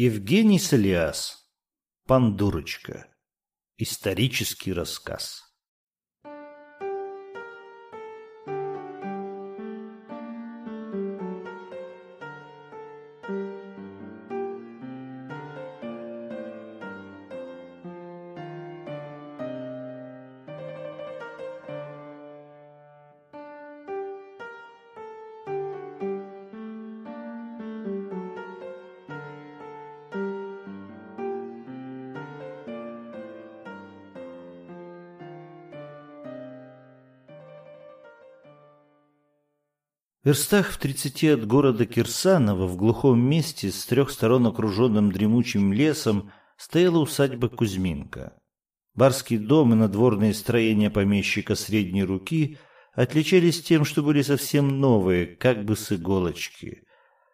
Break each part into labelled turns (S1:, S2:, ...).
S1: Евгений Салиас. Пандурочка. Исторический рассказ. Верстах в тридцати от города Кирсаново, в глухом месте, с трех сторон окруженным дремучим лесом, стояла усадьба Кузьминка. Барский дом и надворные строения помещика средней руки отличались тем, что были совсем новые, как бы с иголочки.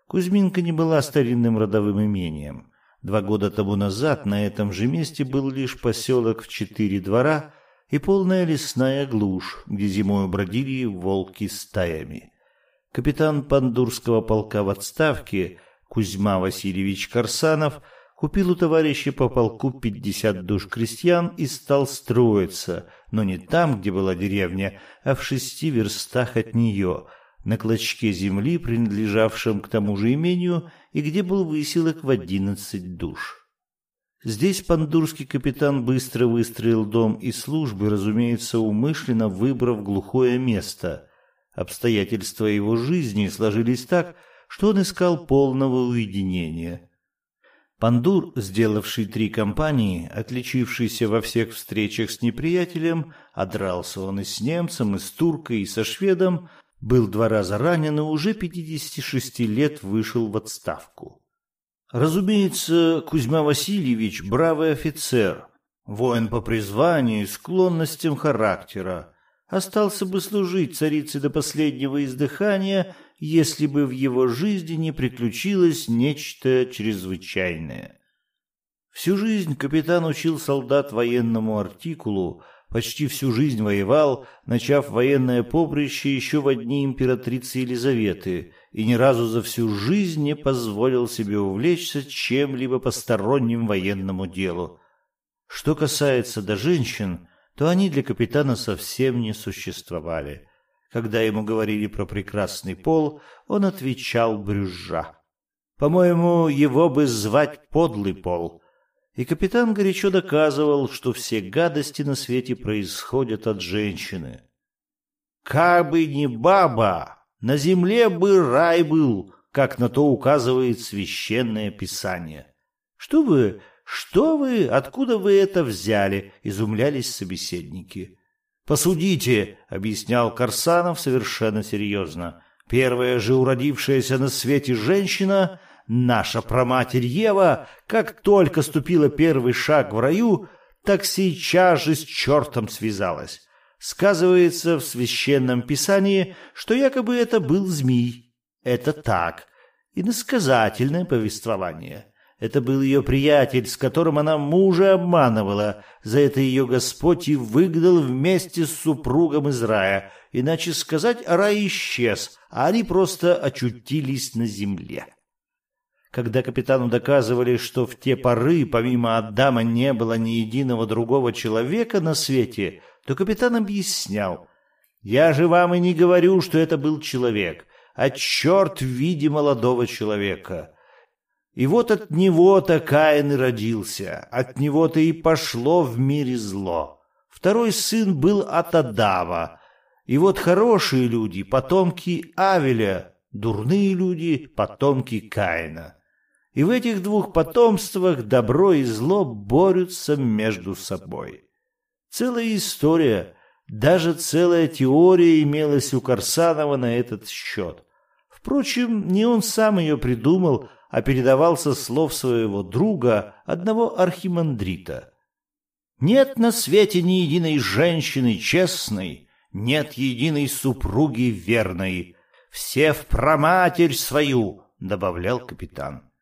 S1: Кузьминка не была старинным родовым имением. Два года тому назад на этом же месте был лишь поселок в четыре двора и полная лесная глушь, где зимой бродили волки стаями капитан Пандурского полка в отставке Кузьма Васильевич Корсанов купил у товарища по полку пятьдесят душ крестьян и стал строиться, но не там, где была деревня, а в шести верстах от нее, на клочке земли, принадлежавшем к тому же имению, и где был выселок в одиннадцать душ. Здесь пандурский капитан быстро выстроил дом и службы, разумеется, умышленно выбрав глухое место – Обстоятельства его жизни сложились так, что он искал полного уединения. Пандур, сделавший три кампании, отличившийся во всех встречах с неприятелем, а дрался он и с немцем, и с туркой, и со шведом, был два раза ранен и уже 56 лет вышел в отставку. Разумеется, Кузьма Васильевич – бравый офицер, воин по призванию и склонностям характера, остался бы служить царице до последнего издыхания, если бы в его жизни не приключилось нечто чрезвычайное. Всю жизнь капитан учил солдат военному артикулу, почти всю жизнь воевал, начав военное поприще еще в дни императрицы Елизаветы, и ни разу за всю жизнь не позволил себе увлечься чем-либо посторонним военному делу. Что касается до женщин, то они для капитана совсем не существовали. Когда ему говорили про прекрасный пол, он отвечал брюзжа. По-моему, его бы звать подлый пол. И капитан горячо доказывал, что все гадости на свете происходят от женщины. Как бы не баба, на земле бы рай был, как на то указывает священное писание. Чтобы «Что вы? Откуда вы это взяли?» — изумлялись собеседники. «Посудите», — объяснял Корсанов совершенно серьезно. «Первая же уродившаяся на свете женщина, наша проматерь Ева, как только ступила первый шаг в раю, так сейчас же с чертом связалась. Сказывается в священном писании, что якобы это был змей. Это так. Иносказательное повествование». Это был ее приятель, с которым она мужа обманывала. За это ее Господь и выгнал вместе с супругом из рая. Иначе сказать, рай исчез, а они просто очутились на земле. Когда капитану доказывали, что в те поры помимо Адама не было ни единого другого человека на свете, то капитан объяснял. «Я же вам и не говорю, что это был человек, а черт в виде молодого человека». И вот от него-то Каин и родился, от него-то и пошло в мире зло. Второй сын был от Адава. И вот хорошие люди, потомки Авеля, дурные люди, потомки Каина. И в этих двух потомствах добро и зло борются между собой. Целая история, даже целая теория имелась у Корсанова на этот счет. Впрочем, не он сам ее придумал, а передавался слов своего друга, одного архимандрита. «Нет на свете ни единой женщины честной, нет единой супруги верной. Все в проматерь свою», — добавлял капитан.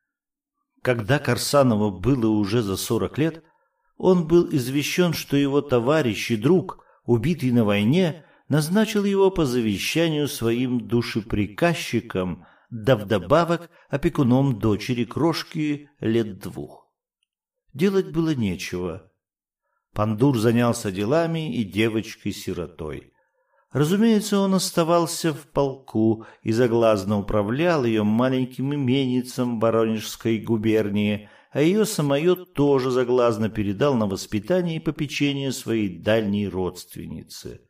S1: Когда Корсанову было уже за сорок лет, он был извещен, что его товарищ и друг, убитый на войне, назначил его по завещанию своим душеприказчиком да вдобавок опекуном дочери крошки лет двух. Делать было нечего. Пандур занялся делами и девочкой-сиротой. Разумеется, он оставался в полку и заглазно управлял ее маленьким именицем Воронежской губернии, а ее самое тоже заглазно передал на воспитание и попечение своей дальней родственницы.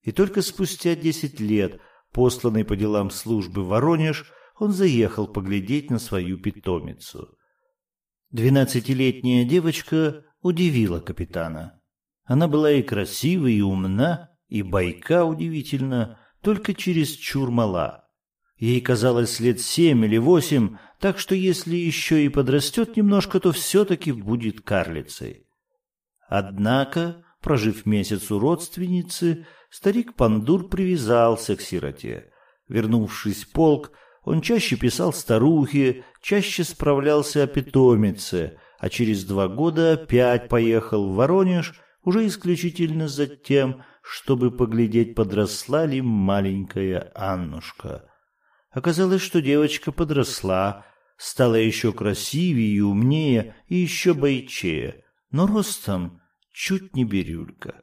S1: И только спустя десять лет, посланный по делам службы в Воронеж, он заехал поглядеть на свою питомицу. Двенадцатилетняя девочка удивила капитана. Она была и красива, и умна, и байка удивительно, только через чур мала. Ей казалось лет семь или восемь, так что если еще и подрастет немножко, то все-таки будет карлицей. Однако, прожив месяц у родственницы, старик Пандур привязался к сироте. Вернувшись в полк, он чаще писал старухе, чаще справлялся о питомице, а через два года опять поехал в Воронеж, уже исключительно за тем, чтобы поглядеть, подросла ли маленькая Аннушка. Оказалось, что девочка подросла, стала еще красивее и умнее, и еще бойчее, но ростом чуть не бирюлька.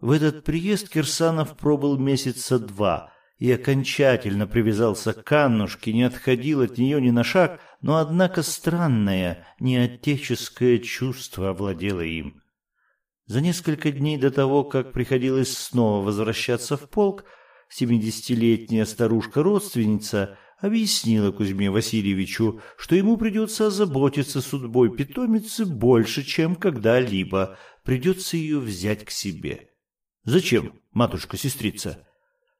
S1: В этот приезд Кирсанов пробыл месяца два и окончательно привязался к Аннушке, не отходил от нее ни на шаг, но, однако, странное, неотеческое чувство овладело им. За несколько дней до того, как приходилось снова возвращаться в полк, семидесятилетняя старушка-родственница объяснила Кузьме Васильевичу, что ему придется озаботиться судьбой питомицы больше, чем когда-либо, придется ее взять к себе. «Зачем, матушка-сестрица?»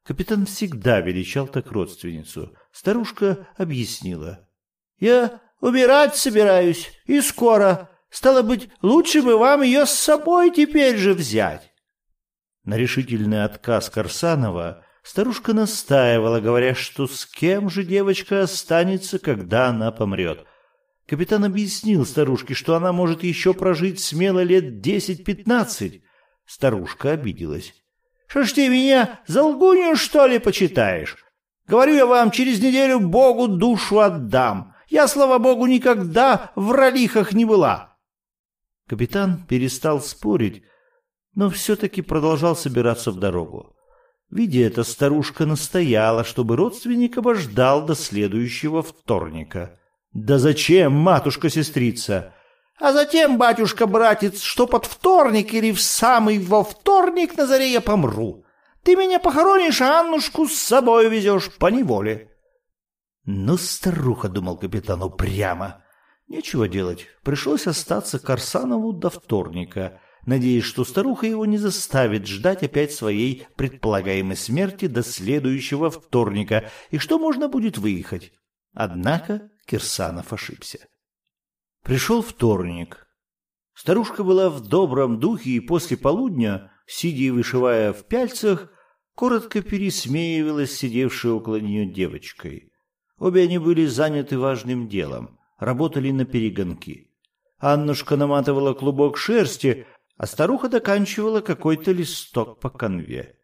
S1: Капитан всегда величал так родственницу. Старушка объяснила. «Я умирать собираюсь, и скоро. Стало быть, лучше бы вам ее с собой теперь же взять». На решительный отказ Корсанова Старушка настаивала, говоря, что с кем же девочка останется, когда она помрет. Капитан объяснил старушке, что она может еще прожить смело лет десять-пятнадцать. Старушка обиделась. — Что ж ты меня за лгунью, что ли, почитаешь? Говорю я вам, через неделю Богу душу отдам. Я, слава Богу, никогда в ролихах не была. Капитан перестал спорить, но все-таки продолжал собираться в дорогу. Видя это, старушка настояла, чтобы родственник обождал до следующего вторника. «Да зачем, матушка-сестрица?» «А затем, батюшка-братец, что под вторник или в самый во вторник на заре я помру. Ты меня похоронишь, а Аннушку с собой везешь по неволе». «Ну, старуха», — думал капитан, — «упрямо». Нечего делать, пришлось остаться Корсанову до вторника — надеясь, что старуха его не заставит ждать опять своей предполагаемой смерти до следующего вторника, и что можно будет выехать. Однако Кирсанов ошибся. Пришел вторник. Старушка была в добром духе и после полудня, сидя и вышивая в пяльцах, коротко пересмеивалась сидевшая около нее девочкой. Обе они были заняты важным делом, работали на перегонки. Аннушка наматывала клубок шерсти, а старуха доканчивала какой-то листок по конве.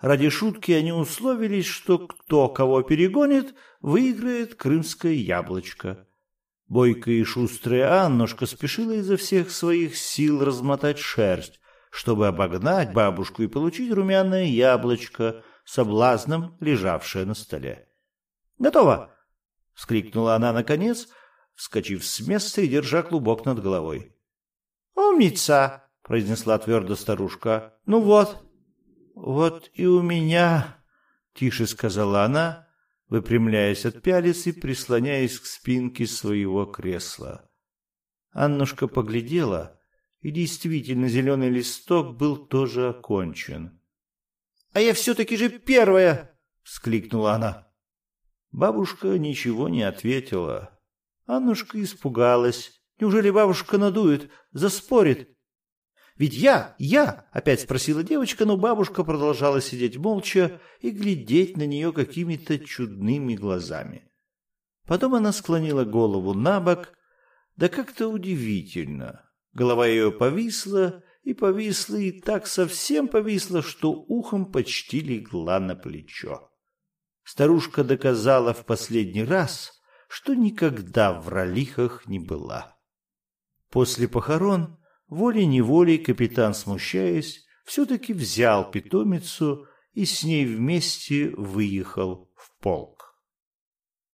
S1: Ради шутки они условились, что кто кого перегонит, выиграет крымское яблочко. Бойкая и шустрая Аннушка спешила изо всех своих сил размотать шерсть, чтобы обогнать бабушку и получить румяное яблочко, соблазном лежавшее на столе. «Готово!» — вскрикнула она наконец, вскочив с места и держа клубок над головой. «Умница!» — произнесла твердо старушка. — Ну вот. — Вот и у меня, — тише сказала она, выпрямляясь от пялец и прислоняясь к спинке своего кресла. Аннушка поглядела, и действительно зеленый листок был тоже окончен. — А я все-таки же первая! — вскликнула она. Бабушка ничего не ответила. Аннушка испугалась. Неужели бабушка надует, заспорит? Ведь я, я, опять спросила девочка, но бабушка продолжала сидеть молча и глядеть на нее какими-то чудными глазами. Потом она склонила голову на бок, да как-то удивительно. Голова ее повисла и повисла, и так совсем повисла, что ухом почти легла на плечо. Старушка доказала в последний раз, что никогда в ролихах не была. После похорон, волей-неволей капитан, смущаясь, все-таки взял питомицу и с ней вместе выехал в полк.